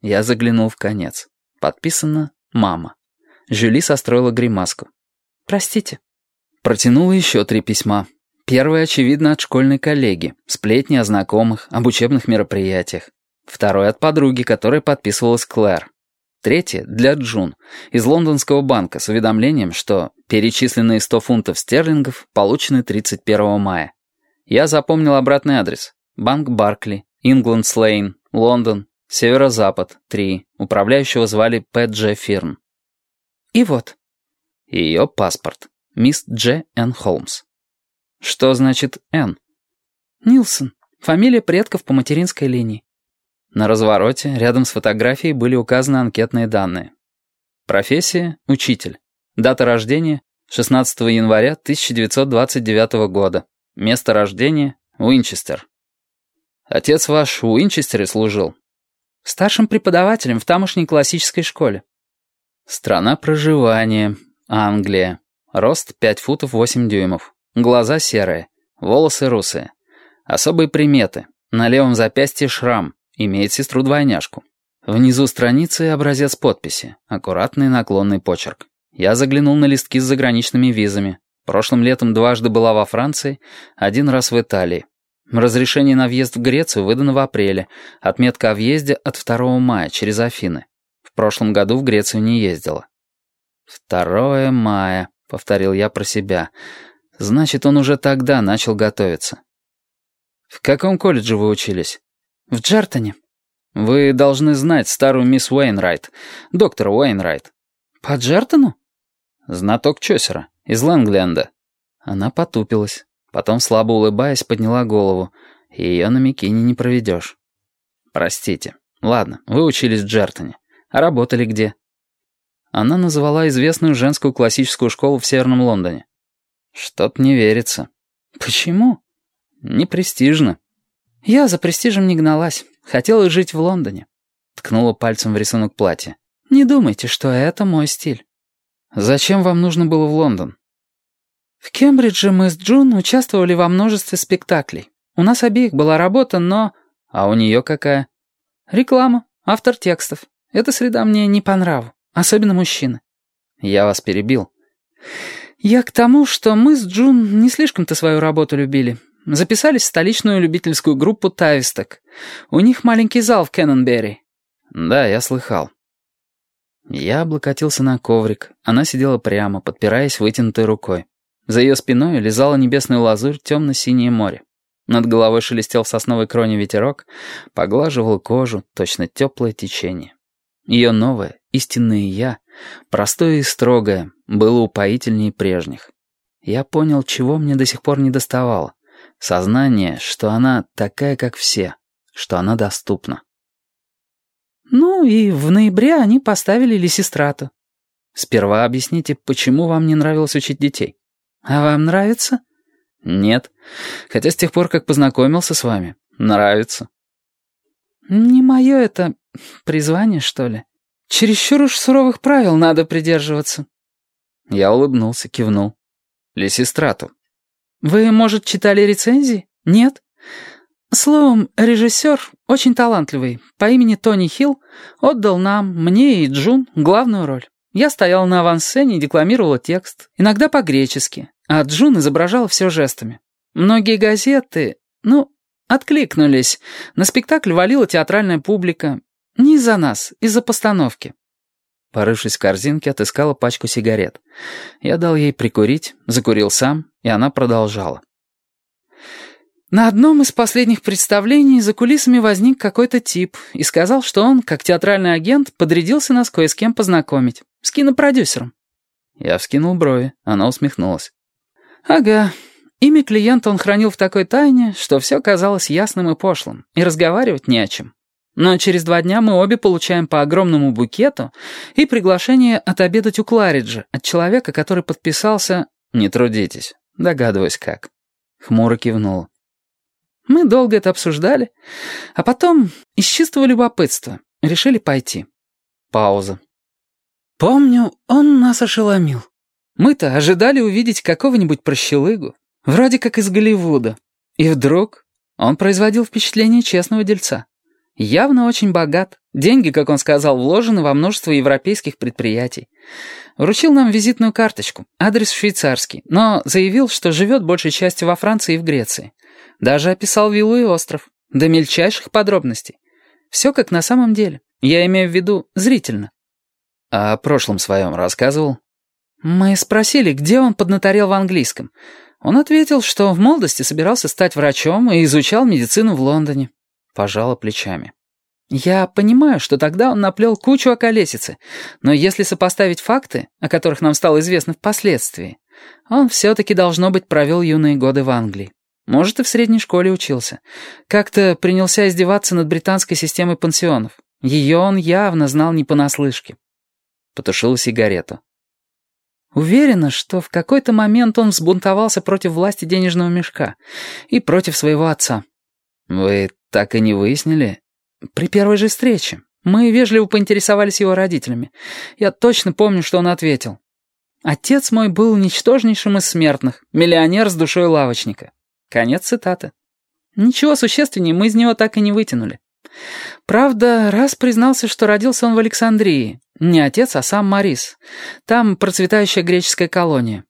Я заглянул в конец. Подписано «Мама». Жюли состроила гримаску. «Простите». Протянула еще три письма. Первое, очевидно, от школьной коллеги. Сплетни о знакомых, об учебных мероприятиях. Второе от подруги, которая подписывалась Клэр. Третье — для Джун, из лондонского банка с уведомлением, что перечисленные 100 фунтов стерлингов получены 31 мая. Я запомнил обратный адрес. Банк Баркли, Ингланд-Слейн, Лондон, Северо-Запад, 3. Управляющего звали П. Дж. Фирн. И вот. Ее паспорт. Мисс Дж. Н. Холмс. Что значит Н? Нилсон. Фамилия предков по материнской линии. На развороте, рядом с фотографией, были указаны анкетные данные. Профессия — учитель. Дата рождения — 16 января 1929 года. Место рождения — Уинчестер. Отец ваш в Уинчестере служил? Старшим преподавателем в тамошней классической школе. Страна проживания — Англия. Рост 5 футов 8 дюймов. Глаза серые. Волосы русые. Особые приметы. На левом запястье шрам. Имеет сестру-двойняшку. Внизу страницы образец подписи. Аккуратный наклонный почерк. Я заглянул на листки с заграничными визами. Прошлым летом дважды была во Франции, один раз в Италии. Разрешение на въезд в Грецию выдано в апреле. Отметка о въезде от 2 мая через Афины. В прошлом году в Грецию не ездила. «2 мая», — повторил я про себя. «Значит, он уже тогда начал готовиться». «В каком колледже вы учились?» «В Джартоне». «Вы должны знать старую мисс Уэйнрайт, доктор Уэйнрайт». «По Джартону?» «Знаток Чосера, из Лэнгленда». Она потупилась, потом, слабо улыбаясь, подняла голову. Ее на Микине не проведешь. «Простите. Ладно, вы учились в Джартоне. А работали где?» Она назвала известную женскую классическую школу в Северном Лондоне. «Что-то не верится». «Почему?» «Не престижно». «Я за престижем не гналась. Хотела жить в Лондоне». Ткнула пальцем в рисунок платья. «Не думайте, что это мой стиль». «Зачем вам нужно было в Лондон?» «В Кембридже мы с Джун участвовали во множестве спектаклей. У нас обеих была работа, но...» «А у нее какая?» «Реклама, автор текстов. Эта среда мне не по нраву, особенно мужчины». «Я вас перебил». «Я к тому, что мы с Джун не слишком-то свою работу любили. Записались в столичную любительскую группу «Тависток». У них маленький зал в Кеннонберри». «Да, я слыхал». Я облокотился на коврик. Она сидела прямо, подпираясь вытянутой рукой. За ее спиной лизала небесную лазурь темно-синее море. Над головой шелестел в сосновой кроне ветерок, поглаживал кожу, точно теплое течение. Ее новое, истинное «я», простое и строгое, было упоительнее прежних. Я понял, чего мне до сих пор не доставало. Сознание, что она такая, как все, что она доступна. Ну и в ноябре они поставили Лисистрату. Сперва объясните, почему вам не нравилось учить детей? А вам нравится? Нет. Хотя с тех пор, как познакомился с вами, нравится. Не мое это призвание, что ли? Чересчур уж суровых правил надо придерживаться. Я улыбнулся, кивнул. Лисистрату. Вы, может, читали рецензии? Нет? Словом, режиссер, очень талантливый, по имени Тони Хилл, отдал нам, мне и Джун, главную роль. Я стояла на авансцене и декламировала текст, иногда по-гречески, а Джун изображала все жестами. Многие газеты, ну, откликнулись. На спектакль валила театральная публика. Не из-за нас, из-за постановки. Порывшись в корзинке, отыскала пачку сигарет. Я дал ей прикурить, закурил сам, и она продолжала. На одном из последних представлений за кулисами возник какой-то тип и сказал, что он, как театральный агент, подрядился нас кое с кем познакомить. С кинопродюсером. Я вскинул брови, она усмехнулась. «Ага. Имя клиента он хранил в такой тайне, что все казалось ясным и пошлым, и разговаривать не о чем. Но через два дня мы обе получаем по огромному букету и приглашение отобедать у Клариджа от человека, который подписался «Не трудитесь, догадываюсь как». Хмуро кивнула. Мы долго это обсуждали, а потом из чистого любопытства решили пойти. Пауза. Помню, он нас ошеломил. Мы-то ожидали увидеть какого-нибудь прощелыгу, вроде как из Голливуда. И вдруг он производил впечатление честного дельца. Явно очень богат. Деньги, как он сказал, вложены во множество европейских предприятий. Вручил нам визитную карточку, адрес швейцарский, но заявил, что живет большей частью во Франции и в Греции. Даже описал виллу и остров, до мельчайших подробностей. Все как на самом деле. Я имею в виду зрительно. О прошлом своем рассказывал? Мы спросили, где он поднаторел в английском. Он ответил, что в молодости собирался стать врачом и изучал медицину в Лондоне. Пожала плечами. Я понимаю, что тогда он наплел кучу околесицы, но если сопоставить факты, о которых нам стало известно впоследствии, он все-таки, должно быть, провел юные годы в Англии. Может, и в средней школе учился. Как-то принялся издеваться над британской системой пансионов. Ее он явно знал не понаслышке. Потушил сигарету. Уверена, что в какой-то момент он взбунтовался против власти денежного мешка и против своего отца. Вы так и не выяснили? При первой же встрече. Мы вежливо поинтересовались его родителями. Я точно помню, что он ответил. Отец мой был ничтожнейшим из смертных, миллионер с душой лавочника. Конец цитаты. Ничего существеннее мы из него так и не вытянули. Правда, раз признался, что родился он в Александрии. Не отец, а сам Марис. Там процветающая греческая колония.